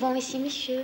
souvent ici, monsieur.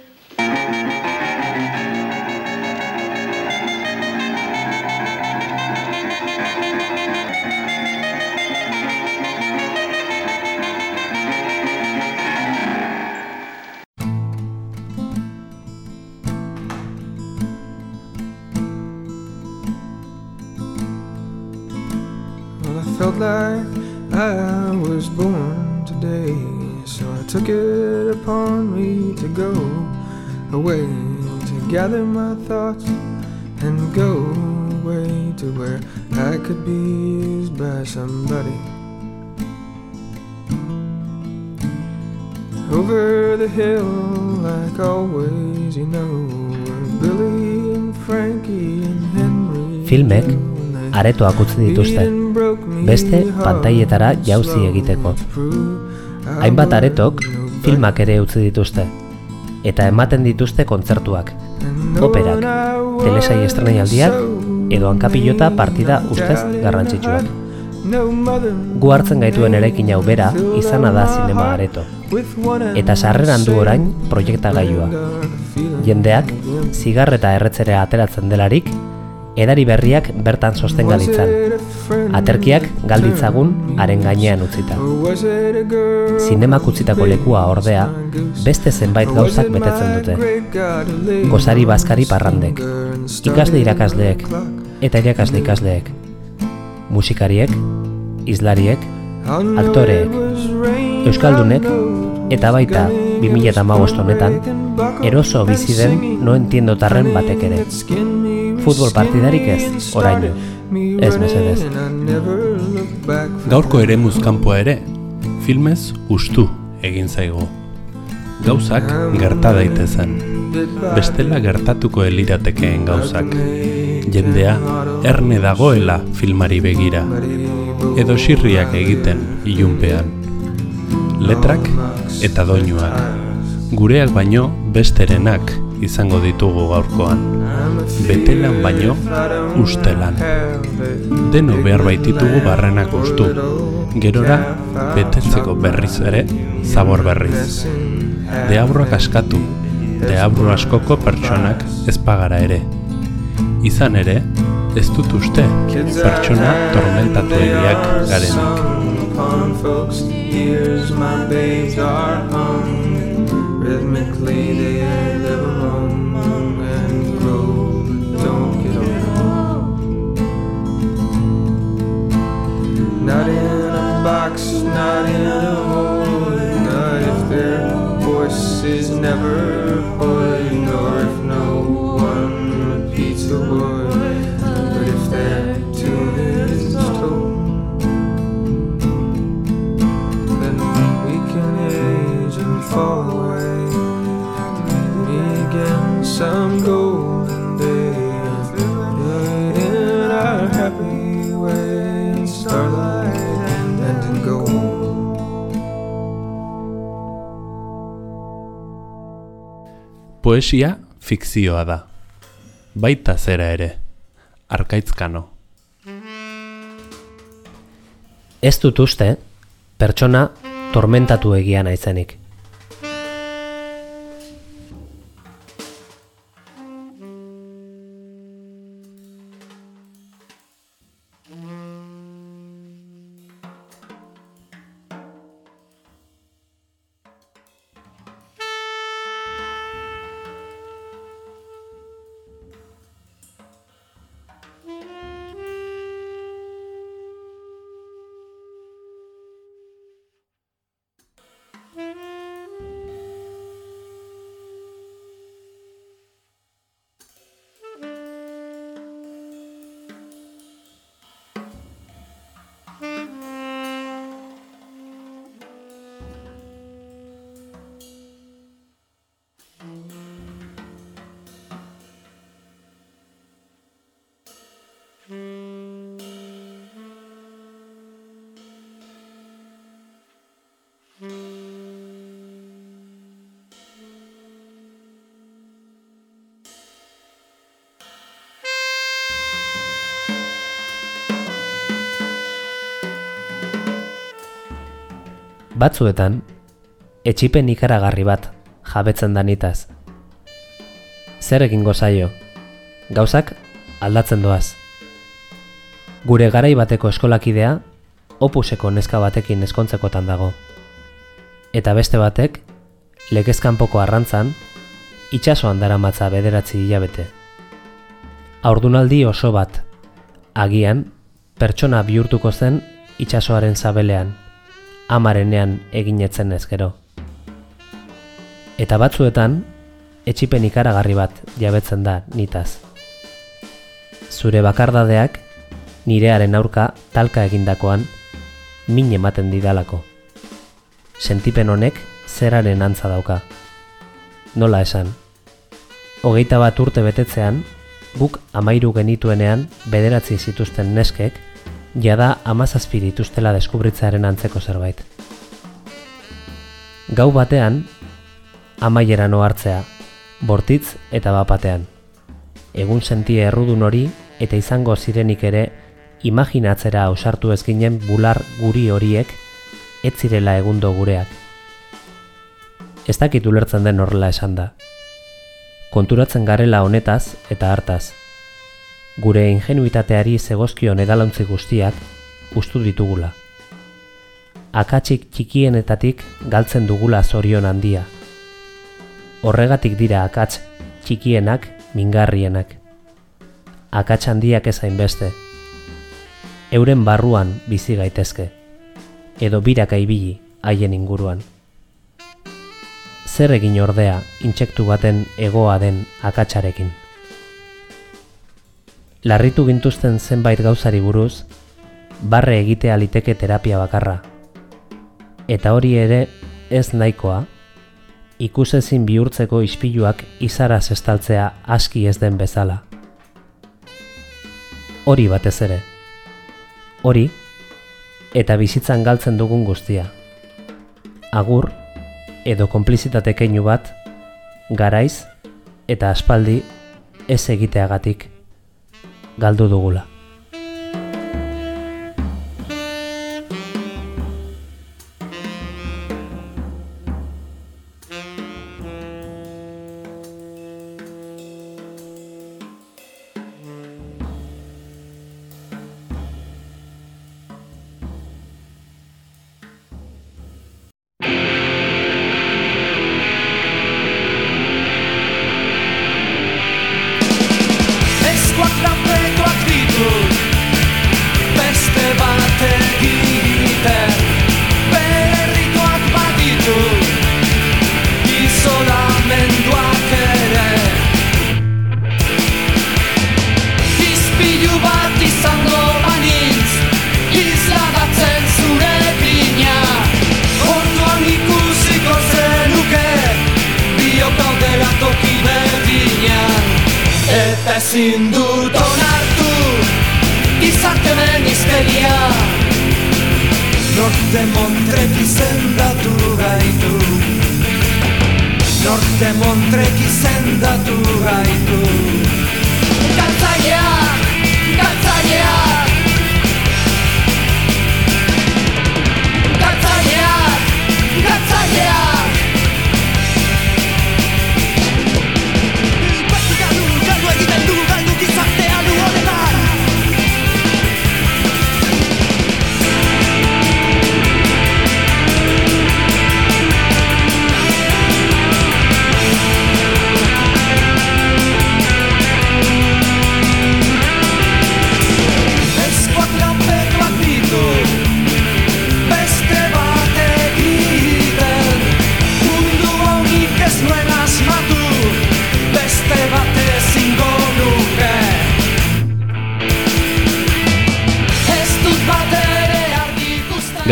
Away to gather my thoughts and go away to where I could be used by somebody. Over the hill, like always, you know, Billy and Frankie and Henry. Filmek aretoak utzi dituzte, beste pantailetara jauzi egiteko. Hainbat aretok filmak ere utzi dituzte, eta ematen dituzte kontzertuak, operak, telesai estrenaialdiak edo hankapilota partida ustez garrantzitsuak. Gu hartzen gaituen erekin hau bera izana da zinema areto, eta sarreran du orain proiektagailua. Jendeak, zigarreta erretzera ateratzen delarik, edari berriak bertan sostenga ditzan, aterkiak galditzagun haren gainean utzita. Zinemak utzitako lekua ordea, beste zenbait gauzak betetzen dute. Gozari bazkari parrandek, ikasle irakasleek, eta irakasle ikasleek, musikariek, izlariek, aktoreek, euskaldunek, eta baita 2015 honetan, eroso bizi den no entiendo tarren batek ere. Futbol partidarik ez, oraino. Ez mesedez. Gaurko ere muzkanpoa ere, filmez ustu egin zaigu. Gauzak gerta daitezen, bestela gertatuko eliratekeen gauzak. Jendea erne dagoela filmari begira, edo sirriak egiten ilunpean. Letrak eta doinuak, gureak baino besterenak izango ditugu gaurkoan. Betelan baino ustelan. Deno behar baititugu barrenak ustu. Gerora betetzeko berriz ere zabor berriz. Deabruak askatu, deabru askoko pertsonak ez pagara ere. Izan ere, ez dut uste pertsona tormentatu egiak garenik. Rhythmically they live among and grow, don't get old. Not in a box, not in a hole, not if their voice is never heard, Poesia fikzioa da. Baita zera ere. Arkaitzkano. Ez dut uste, pertsona tormentatu egia naizenik. Batzuetan, etxipen ikaragarri bat jabetzen da nitaz. Zer egin gozaio? Gauzak aldatzen doaz. Gure garai bateko eskolakidea, opuseko neska batekin eskontzekotan dago. Eta beste batek, legezkanpoko arrantzan, itxasoan dara matza bederatzi hilabete. Aurdunaldi oso bat, agian, pertsona bihurtuko zen itxasoaren zabelean, amarenean eginetzen ezkero. Eta batzuetan, etxipen ikaragarri bat jabetzen da nitaz. Zure bakardadeak, nirearen aurka talka egindakoan, min ematen didalako. Sentipen honek zeraren antza dauka. Nola esan? Hogeita bat urte betetzean, guk amairu genituenean bederatzi zituzten neskek, jada amazazpi dituztela deskubritzearen antzeko zerbait. Gau batean, amaiera hartzea, bortitz eta bapatean. Egun sentie errudun hori eta izango zirenik ere imaginatzera ausartu ezkinen bular guri horiek ez zirela egundo gureak. Ez dakit ulertzen den horrela esan da. Konturatzen garela honetaz eta hartaz. Gure ingenuitateari zegozkion edalantzi guztiak ustu ditugula. Akatsik txikienetatik galtzen dugula zorion handia. Horregatik dira akats txikienak mingarrienak. Akats handiak ezain beste, euren barruan bizi gaitezke, edo biraka ibili haien inguruan. Zer egin ordea intsektu baten egoa den akatsarekin? Larritu gintuzten zenbait gauzari buruz, barre egitea liteke terapia bakarra. Eta hori ere ez nahikoa, ikusezin bihurtzeko ispiluak izaraz estaltzea aski ez den bezala. Hori batez ere hori eta bizitzan galtzen dugun guztia. Agur edo konplizitate keinu bat garaiz eta aspaldi ez egiteagatik galdu dugula. Ezin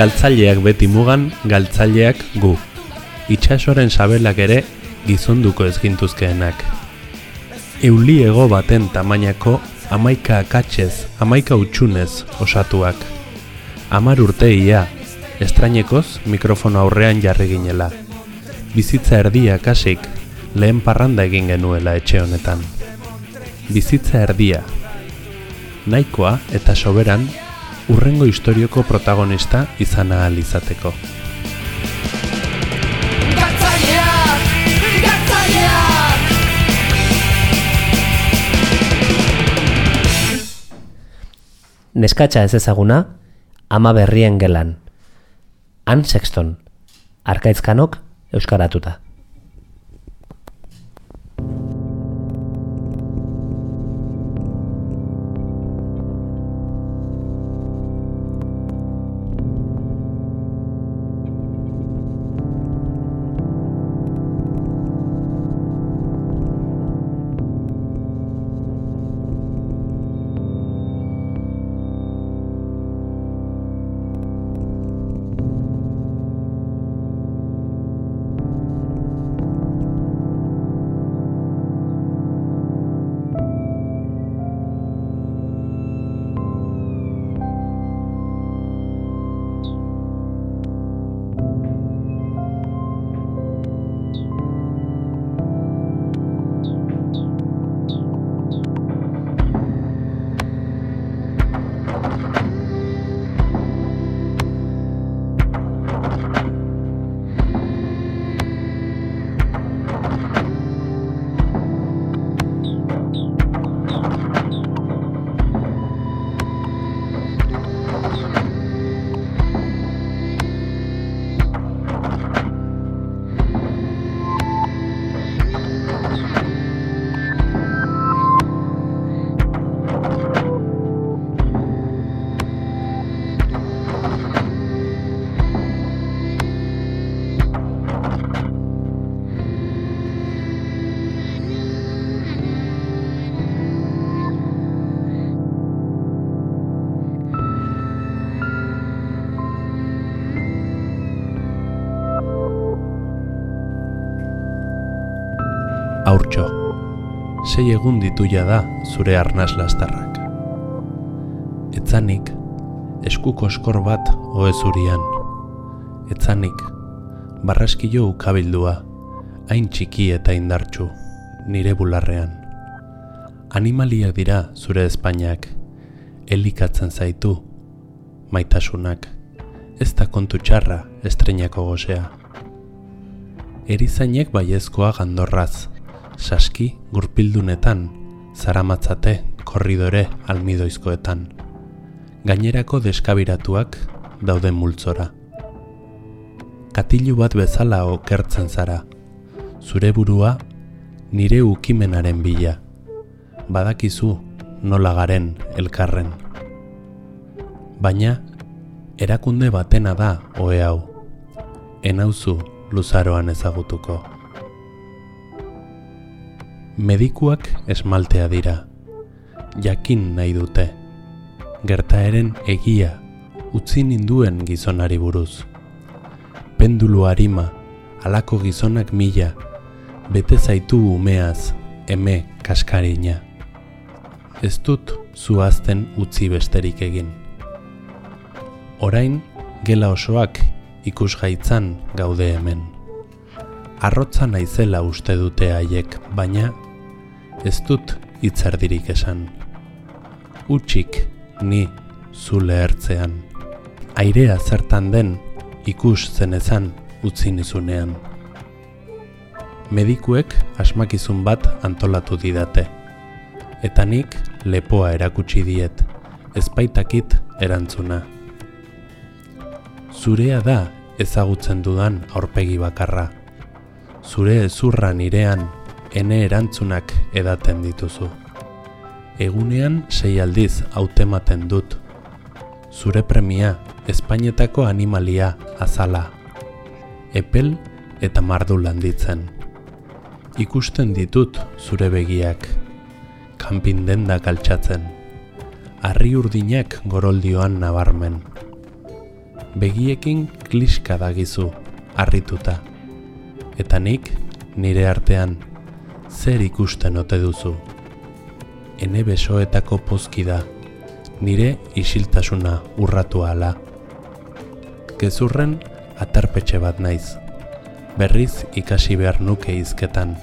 galtzaileak beti mugan, galtzaileak gu. Itxasoren sabelak ere gizonduko ezgintuzkeenak. Euli ego baten tamainako amaika akatzez, amaika utxunez osatuak. Amar urte ia, estrainekoz mikrofono aurrean jarri ginela. Bizitza erdia kasik, lehen parranda egin genuela etxe honetan. Bizitza erdia. Naikoa eta soberan urrengo historioko protagonista izan ahal izateko. Neskatxa ez ezaguna, ama berrien gelan. Han Sexton, arkaitzkanok euskaratuta. Sei egun dituia da zure arnaz lastarrak. Etzanik, eskuko eskor bat oe zurian. Etzanik, barraskilo ukabildua, hain txiki eta indartxu, nire bularrean. Animaliak dira zure Espainiak, elikatzen zaitu, maitasunak, ez da kontu txarra estrenako gozea. Erizainek baiezkoa gandorraz, saski gurpildunetan, zaramatzate korridore almidoizkoetan. Gainerako deskabiratuak dauden multzora. Katilu bat bezala okertzen zara, zure burua nire ukimenaren bila. Badakizu nola garen elkarren. Baina, erakunde batena da oe hau. Enauzu luzaroan ezagutuko. Medikuak esmaltea dira. Jakin nahi dute. Gertaeren egia utzi ninduen gizonari buruz. Pendulu harima, alako gizonak mila, bete zaitu umeaz, eme kaskarina. Ez dut zuazten utzi besterik egin. Orain, gela osoak ikusgaitzan gaude hemen. Arrotza naizela uste dute haiek, baina ez dut hitzardirik esan. Utsik ni zule ertzean. Airea zertan den ikus zenezan utzi nizunean. Medikuek asmakizun bat antolatu didate. Eta nik lepoa erakutsi diet, ezpaitakit erantzuna. Zurea da ezagutzen dudan aurpegi bakarra. Zure ezurra nirean ene erantzunak edaten dituzu. Egunean sei aldiz hautematen dut. Zure premia, Espainetako animalia azala. Epel eta mardu landitzen. Ikusten ditut zure begiak. Kanpin denda kaltsatzen. Arri urdinak goroldioan nabarmen. Begiekin kliska dagizu, harrituta. Eta nik, nire artean, zer ikusten ote duzu. Ene besoetako pozki da, nire isiltasuna urratu ala. Gezurren atarpetxe bat naiz, berriz ikasi behar nuke izketan.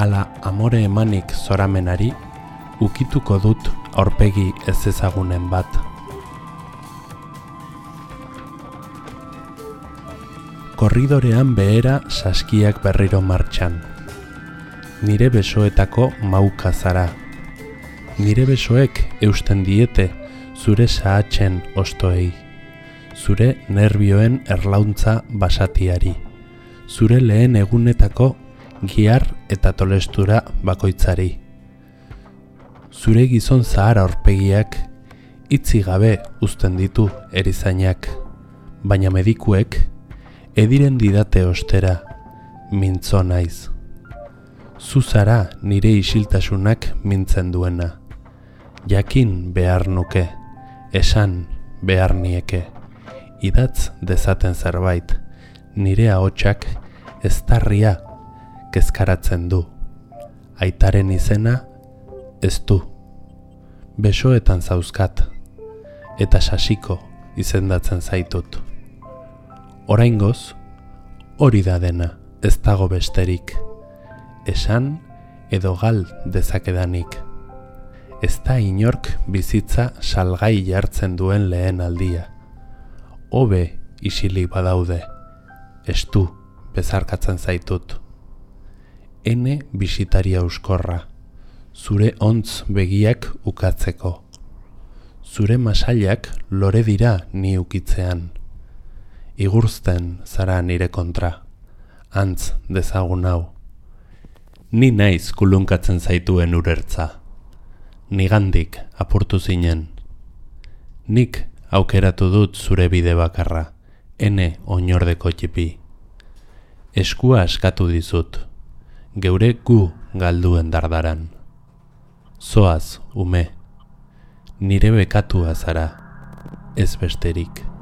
Ala amore emanik zoramenari, ukituko dut aurpegi ez ezagunen bat. Korridorean behera saskiak berriro martxan nire besoetako mauka zara. Nire besoek eusten diete zure sahatzen ostoei, zure nervioen erlauntza basatiari, zure lehen egunetako giar eta tolestura bakoitzari. Zure gizon zahar aurpegiak itzi gabe uzten ditu erizainak, baina medikuek ediren didate ostera mintzo naiz. Zuzara nire isiltasunak mintzen duena. Jakin behar nuke, esan behar nieke. Idatz dezaten zerbait, nire ahotsak eztarria kezkaratzen du. Aitaren izena ez du. Besoetan zauzkat, eta sasiko izendatzen zaitut. Oraingoz, hori da dena ez dago besterik, esan edo gal dezakedanik. Ez da inork bizitza salgai jartzen duen lehen aldia. Hobe isilik badaude, estu bezarkatzen zaitut. Ene bisitaria euskorra, zure ontz begiak ukatzeko. Zure masailak lore dira ni ukitzean. Igurzten zara nire kontra antz dezagun hau. Ni naiz kulunkatzen zaituen urertza. Nigandik apurtu zinen. Nik aukeratu dut zure bide bakarra, ene oinordeko txipi. Eskua askatu dizut, geure gu galduen dardaran. Zoaz, ume, nire bekatua zara, ez besterik.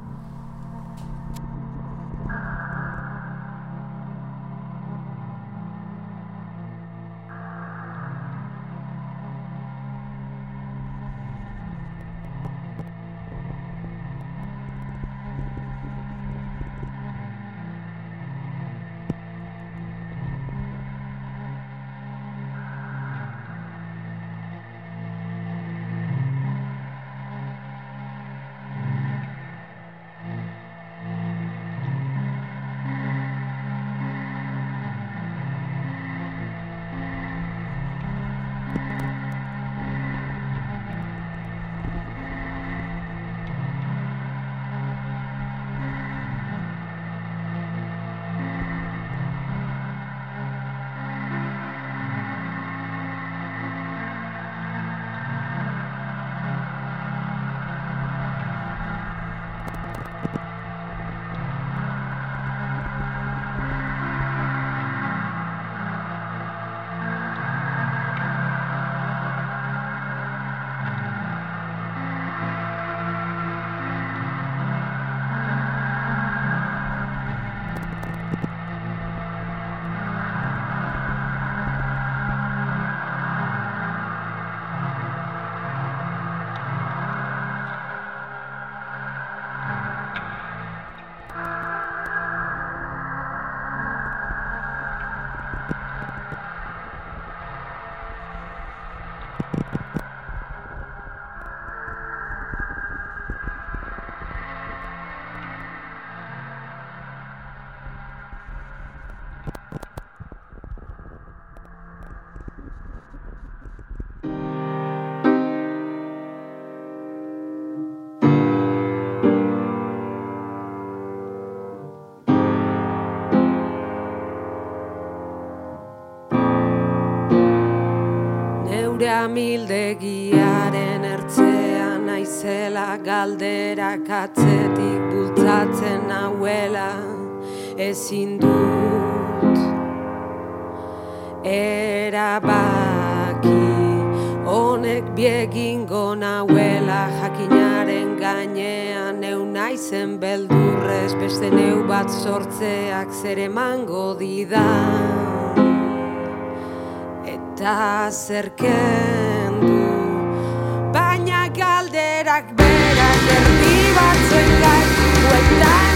Amildegiaren ertzean aizela galderak atzetik bultzatzen nauela. Ezin dut erabaki honek biegingo nauela. Jakinaren gainean neu naizen beldurrez beste neu bat sortzeak zer emango didan eta zerken du Baina galderak berak erdi batzuen gaitu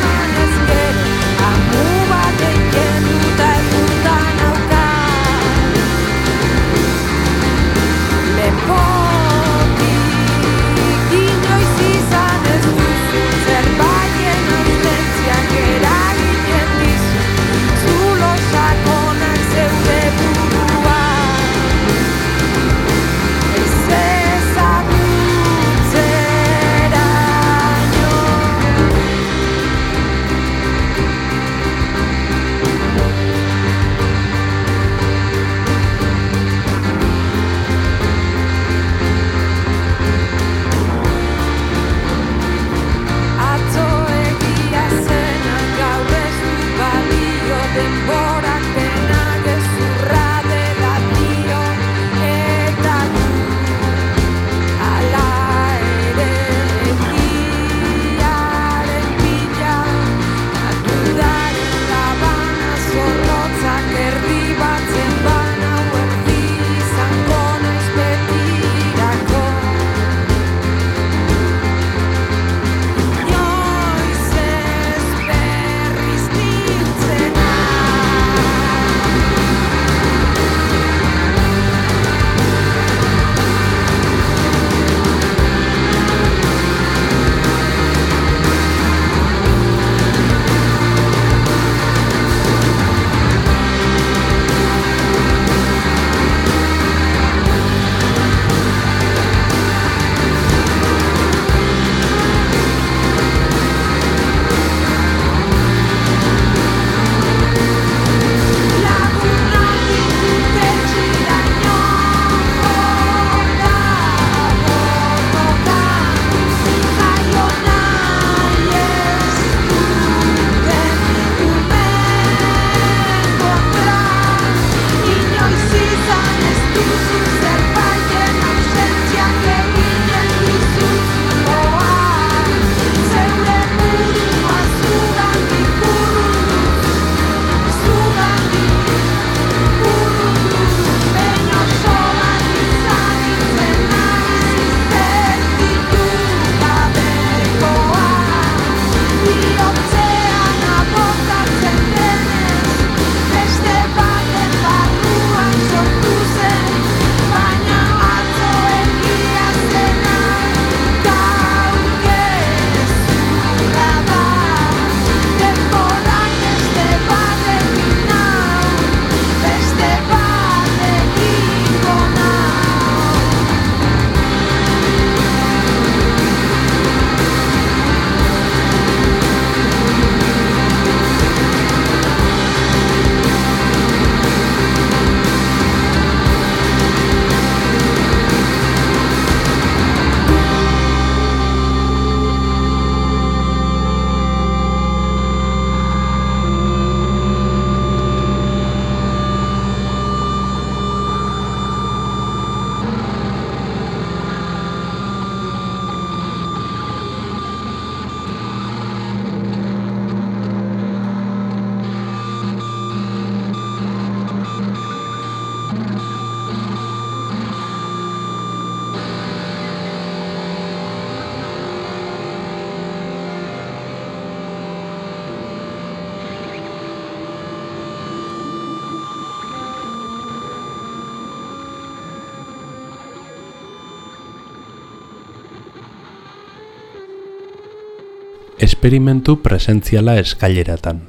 Esperimentu presentziala eskaileratan.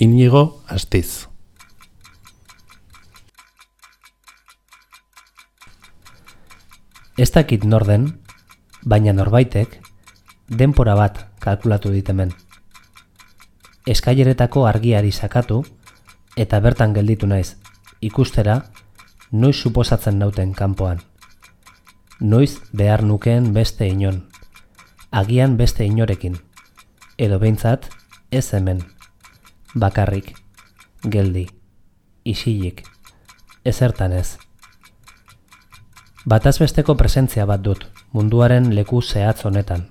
Inigo astiz. Ez dakit norden, baina norbaitek, denpora bat kalkulatu ditemen. Eskaileretako argiari sakatu, eta bertan gelditu naiz, ikustera, noiz suposatzen nauten kanpoan. Noiz behar nukeen beste inon, agian beste inorekin, edo behintzat, ez hemen, bakarrik, geldi, isilik, ezertan ez. Batazbesteko presentzia bat dut munduaren leku zehatz honetan,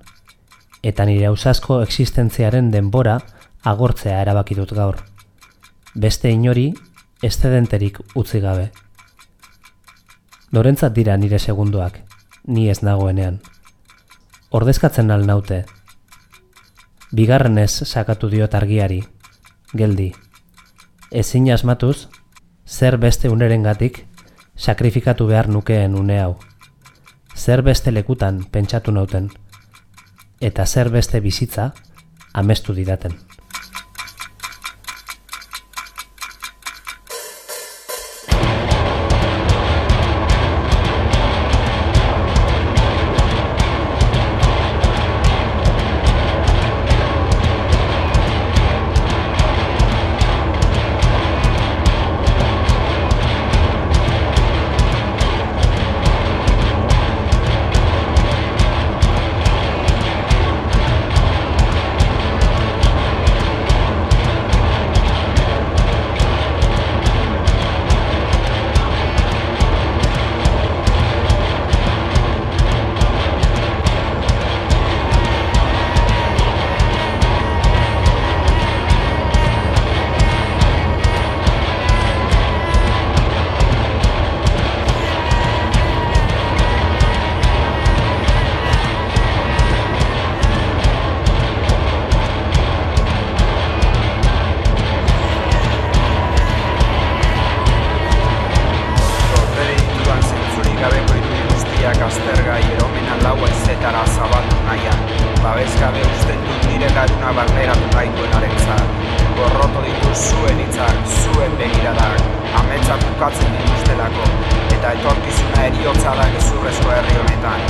eta nire ausasko existentziaren denbora agortzea erabaki dut gaur. Beste inori estedenterik utzi gabe. Norentzat dira nire segunduak, ni ez nagoenean. Ordezkatzen al naute. Bigarren ez sakatu diot argiari, geldi. Ezin asmatuz, zer beste unerengatik sakrifikatu behar nukeen une hau. Zer beste lekutan pentsatu nauten, eta zer beste bizitza amestu didaten. euskaduna barneratu nahi duenaren zan. Gorroto ditu zuen hitzak, zuen begiradak, ametsak bukatzen dituztelako, eta etorkizuna eriotza da gezurrezko herri honetan.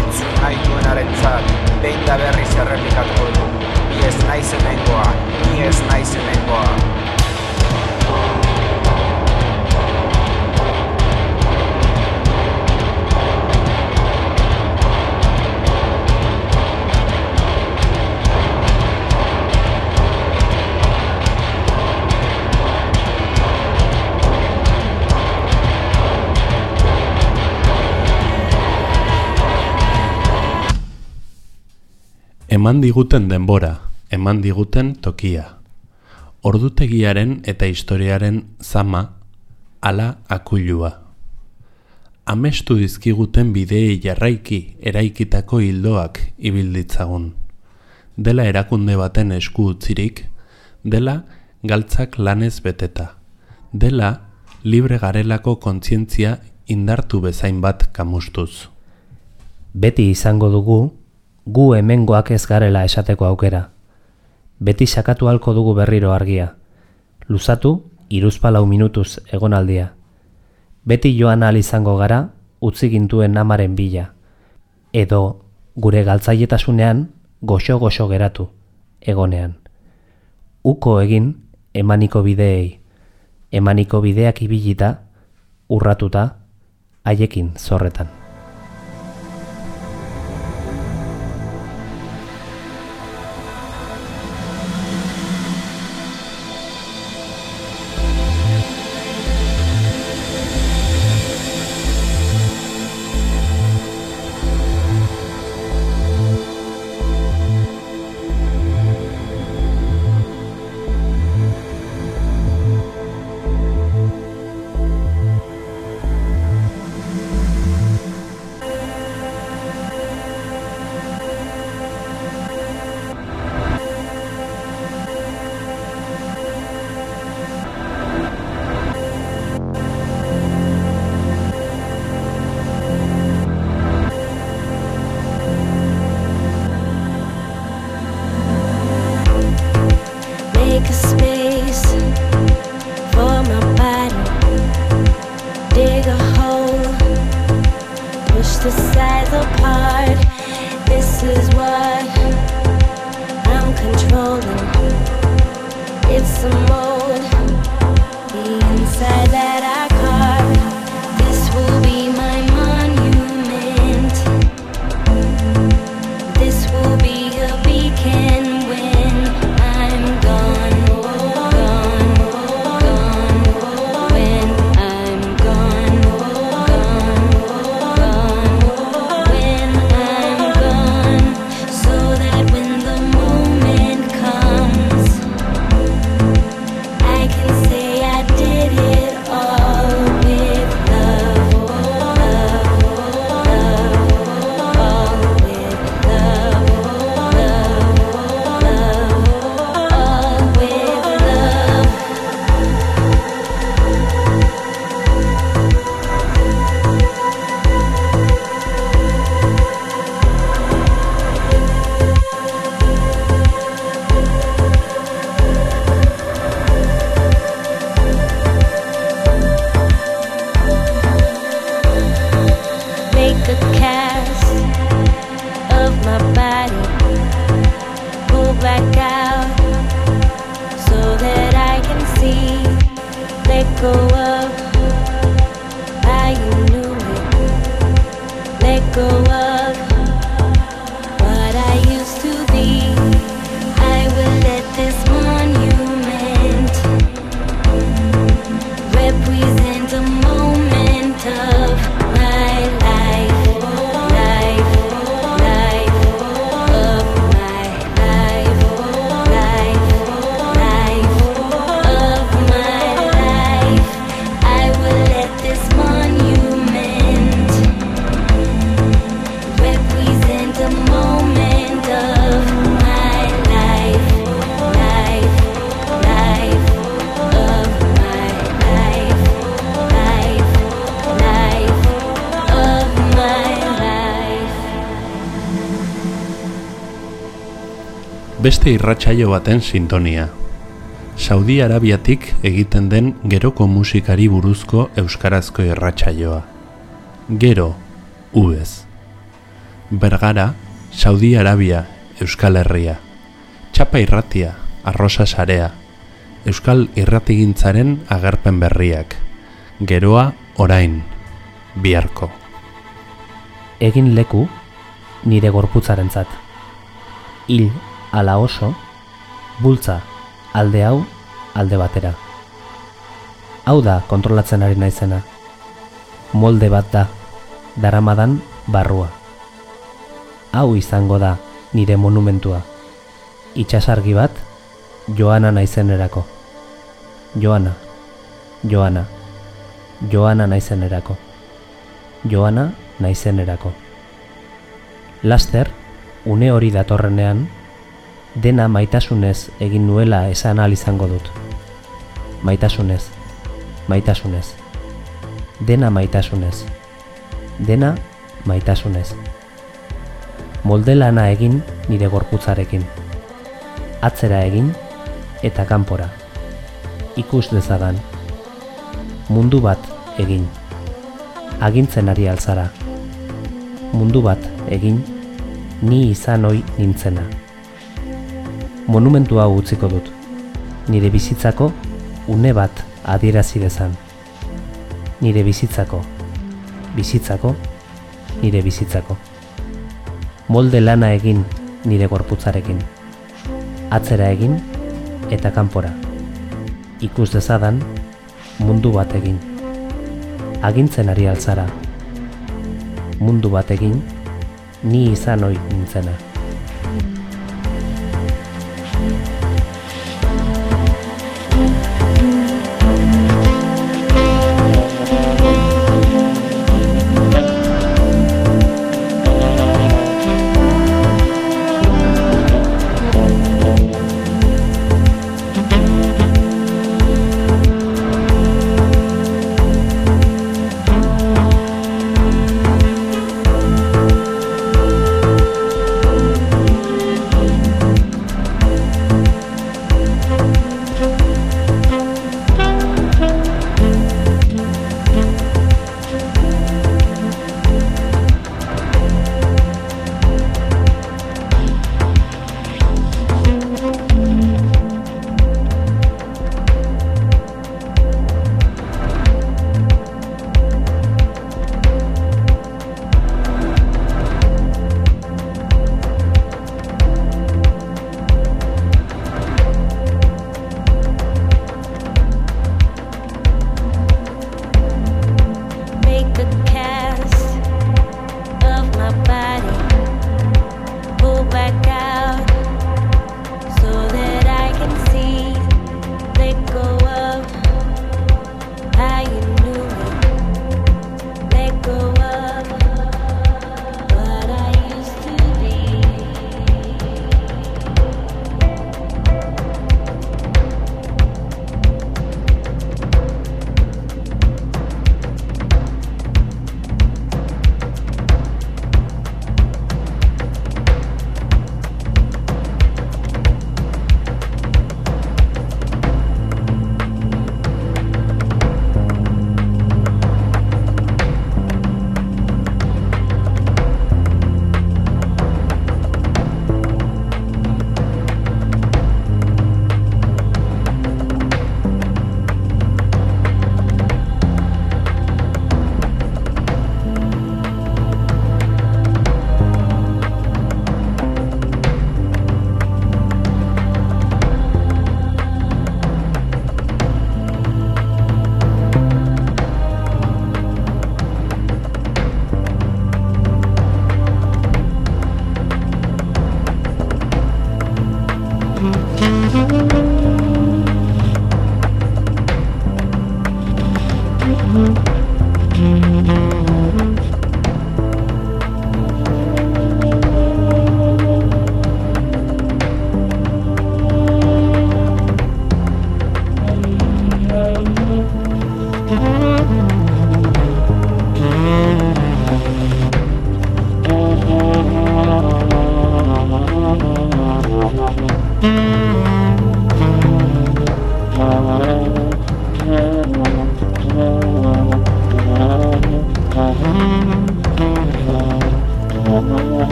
Entzun nahi duenaren zan, behin da berriz errepikatuko du. Ni ez naiz emengoa, ni ez naiz emengoa. Eman diguten denbora, eman diguten tokia. Ordutegiaren eta historiaren zama, ala akuilua. Amestu dizkiguten bideei jarraiki eraikitako hildoak ibilditzagun. Dela erakunde baten esku utzirik, dela galtzak lanez beteta. Dela libre garelako kontzientzia indartu bezain bat kamustuz. Beti izango dugu gu hemengoak ez garela esateko aukera. Beti sakatu halko dugu berriro argia. Luzatu, iruzpalau minutuz egonaldia. Beti joan ahal izango gara, utzi gintuen namaren bila. Edo, gure galtzaietasunean, goxo-goxo geratu, egonean. Uko egin, emaniko bideei. Emaniko bideak ibilita, urratuta, haiekin zorretan. Beste irratsaio baten sintonia. Saudi Arabiatik egiten den geroko musikari buruzko euskarazko irratsaioa. Gero, uez. Bergara, Saudi Arabia, Euskal Herria. Txapa irratia, arrosa sarea. Euskal irratigintzaren agerpen berriak. Geroa, orain. Biharko. Egin leku nire gorputzarentzat. Hil ala oso, bultza alde hau alde batera. Hau da kontrolatzen ari naizena. Molde bat da, daramadan barrua. Hau izango da nire monumentua. Itxasargi bat, joana naizenerako. Joana, joana, joana naizenerako. Joana naizenerako. Laster, une hori datorrenean, dena maitasunez egin nuela esan ahal izango dut. Maitasunez, maitasunez. Dena maitasunez. Dena maitasunez. Moldelana egin nire gorputzarekin. Atzera egin eta kanpora. Ikus dezadan. Mundu bat egin. Agintzen ari alzara. Mundu bat egin ni izan ohi nintzena. Monumentu hau utziko dut. Nire bizitzako une bat adierazi dezan. Nire bizitzako, bizitzako, nire bizitzako. Molde lana egin nire gorputzarekin. Atzera egin eta kanpora. Ikus dezadan mundu bat egin. Agintzen ari altzara. Mundu bat egin ni izan ohi nintzena.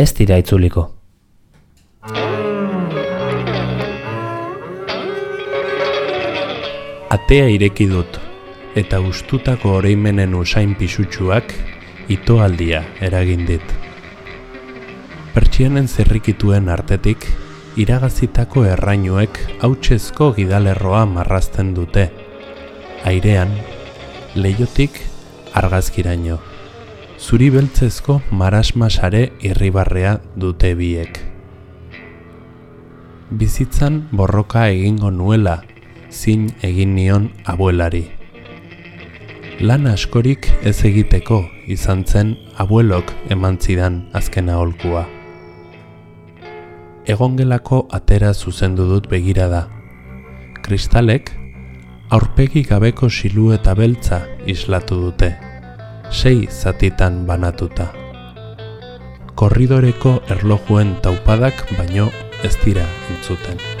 Ez dira itzuliko. Atea ireki dut, eta ustutako oreimenen usain pisutsuak itoaldia eragin dit. Pertsianen zerrikituen artetik, iragazitako errainuek hautsezko gidalerroa marrazten dute. Airean, leiotik argazkiraino. Zuri beltzezko marasmasare irribarrea dute biek. Bizitzan borroka egingo nuela, zin egin nion abuelari. Lan askorik ez egiteko izan zen abuelok eman zidan azken aholkua. Egongelako atera zuzendu dut begirada. Kristalek aurpegi gabeko silu eta beltza islatu dute, sei zatitan banatuta. Korridoreko erlojuen taupadak baino ez dira entzuten.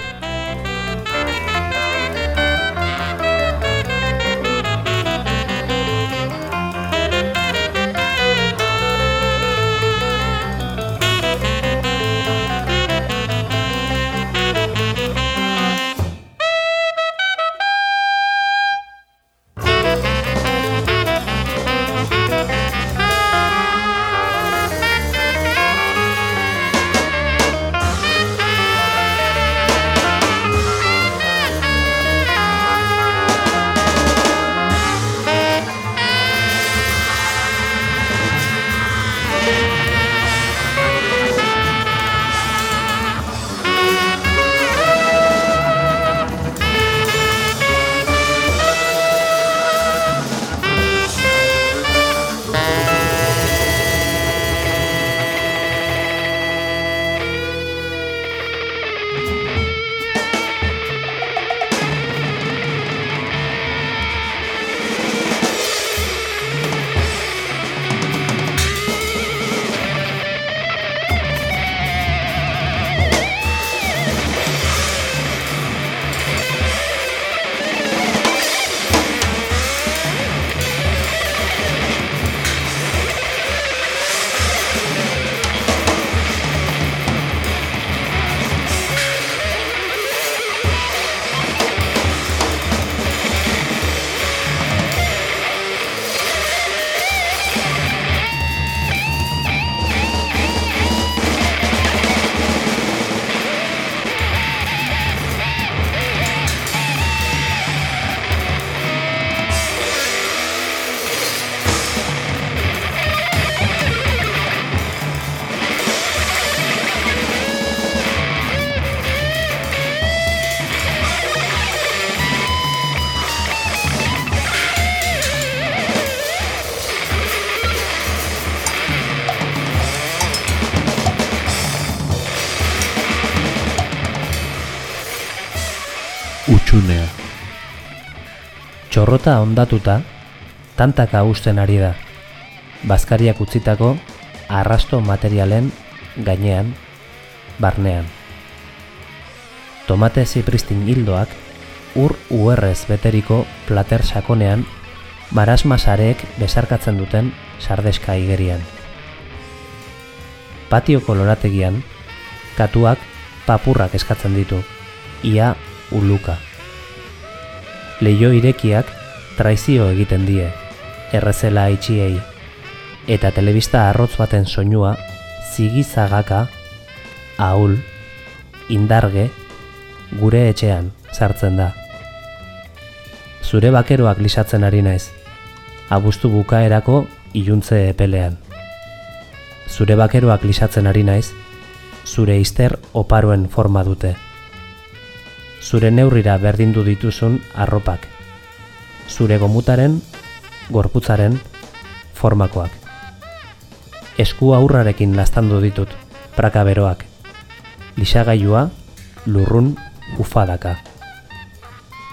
Txorrota ondatuta, tantaka usten ari da. Bazkariak utzitako arrasto materialen gainean, barnean. Tomate zipristin hildoak, ur uerrez beteriko plater sakonean, marasmasareek besarkatzen duten sardeska igerian. Patioko lorategian, katuak papurrak eskatzen ditu, ia uluka. Leio irekiak traizio egiten die, errezela itxiei, eta telebista arrotz baten soinua zigizagaka, ahul, indarge, gure etxean sartzen da. Zure bakeroak lisatzen ari naiz, abuztu bukaerako iluntze epelean. Zure bakeroak lisatzen ari naiz, zure izter oparoen forma dute. Zure neurrira berdindu dituzun arropak. Zure gomutaren, gorputzaren, formakoak. Esku aurrarekin lastandu ditut, praka beroak. Lisagailua, lurrun, ufadaka.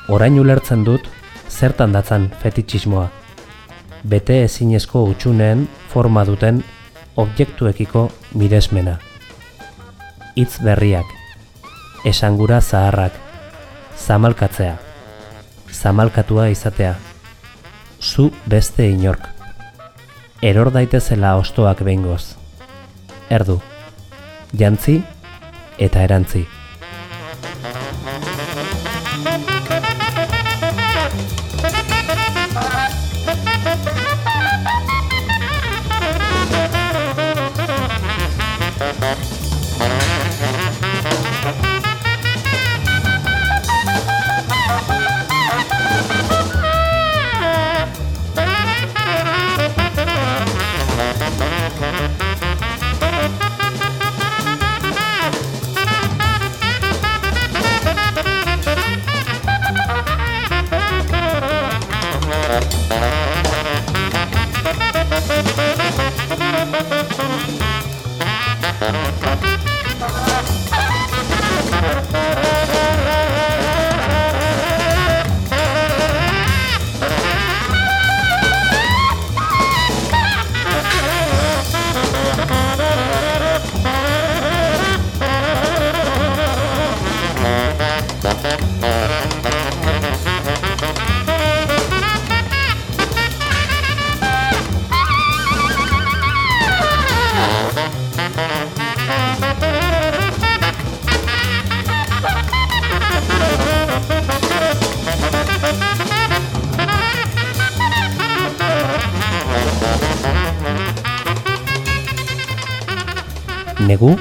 Orain ulertzen dut, zertan datzan fetitxismoa. Bete ezinezko utxuneen forma duten objektuekiko miresmena. Hitz berriak, esangura zaharrak, zamalkatzea, zamalkatua izatea, zu beste inork, eror daitezela ostoak behingoz, erdu, jantzi eta erantzi. Negu,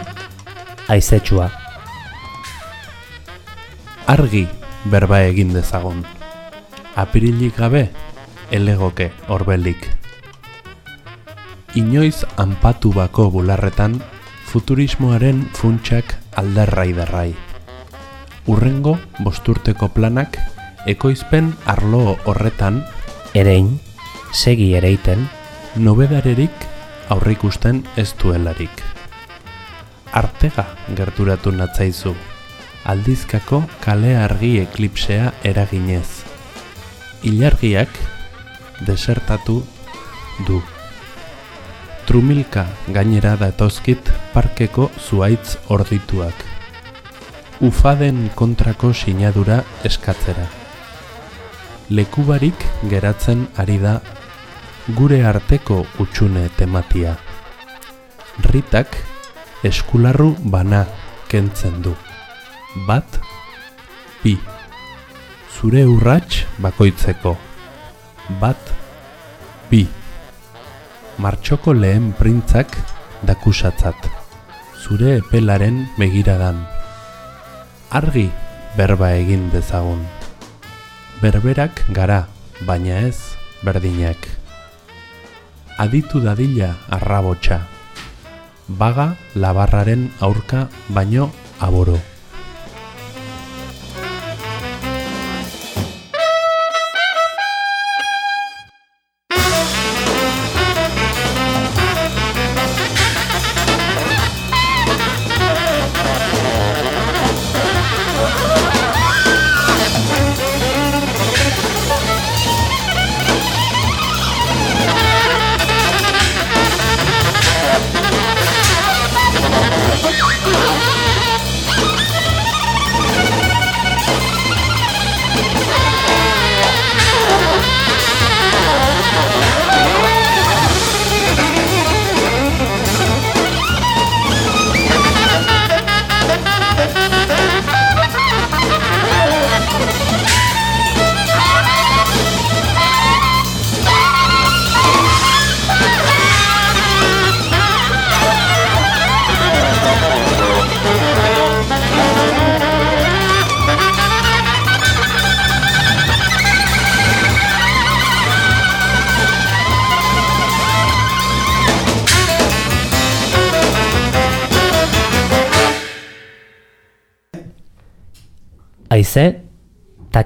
aizetsua. Argi berba egin dezagon. Apirilik gabe, elegoke horbelik. Inoiz anpatu bako bularretan, futurismoaren funtsak aldarrai darrai. Urrengo bosturteko planak, ekoizpen arlo horretan, Erein, segi ereiten, nobedarerik aurrikusten ez duelarik. Artega gerturatu natzaizu, aldizkako kale argi eklipsea eraginez. Ilargiak desertatu du. Trumilka gainera datozkit parkeko zuaitz ordituak. Ufaden kontrako sinadura eskatzera. Lekubarik geratzen ari da gure arteko utxune tematia. Ritak eskularru bana kentzen du. Bat, bi. Zure urrats bakoitzeko. Bat, bi. Martxoko lehen printzak dakusatzat. Zure epelaren begiradan. Argi berba egin dezagun. Berberak gara, baina ez berdinak. Aditu dadila arrabotsa. Baga labarraren aurka baino aboro.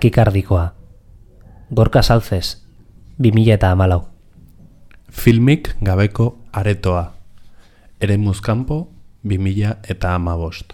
Takikardikoa. Gorka saltzez, 2000 eta amalau. Filmik gabeko aretoa. Ere muzkampo, 2000 eta amabost.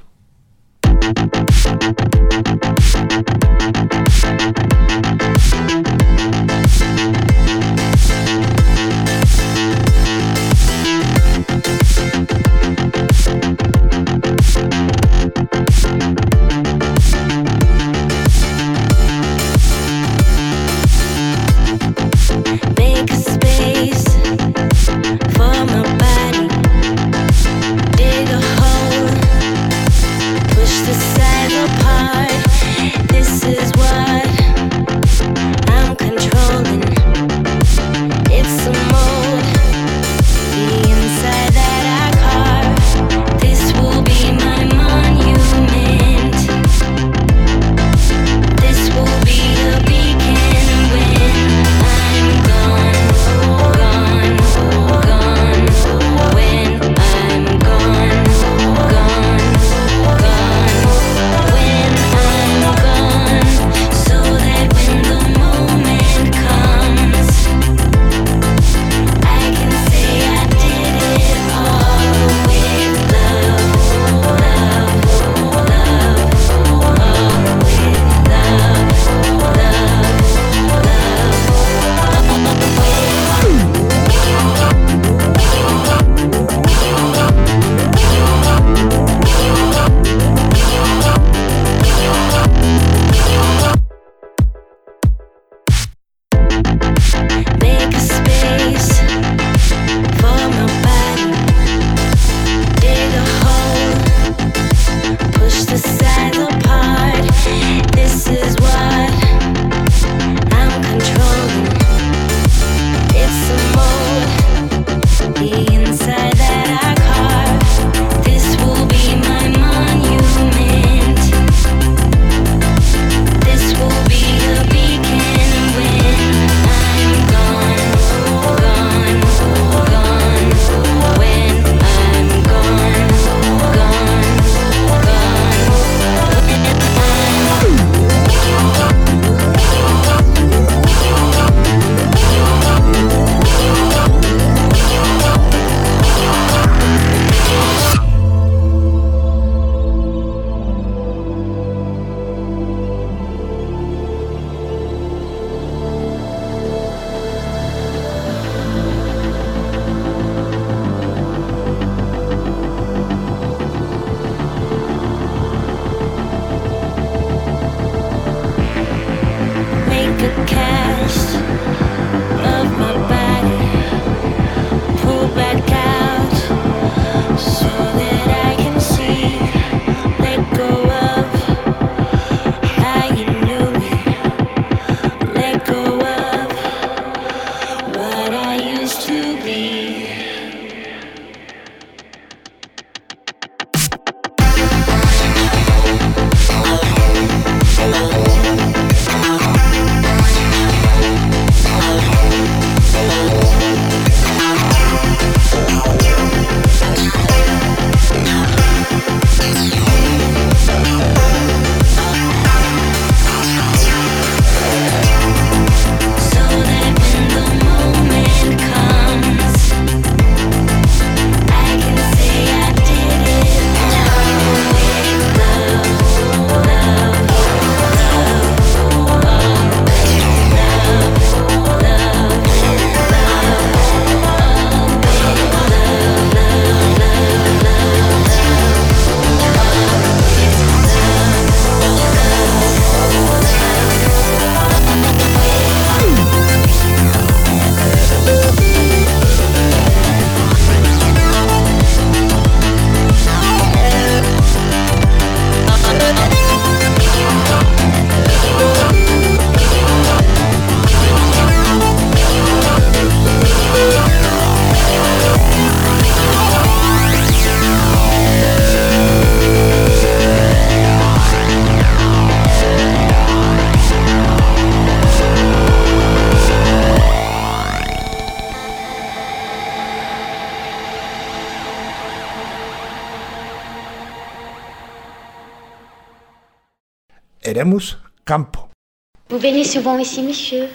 Souvent ici, monsieur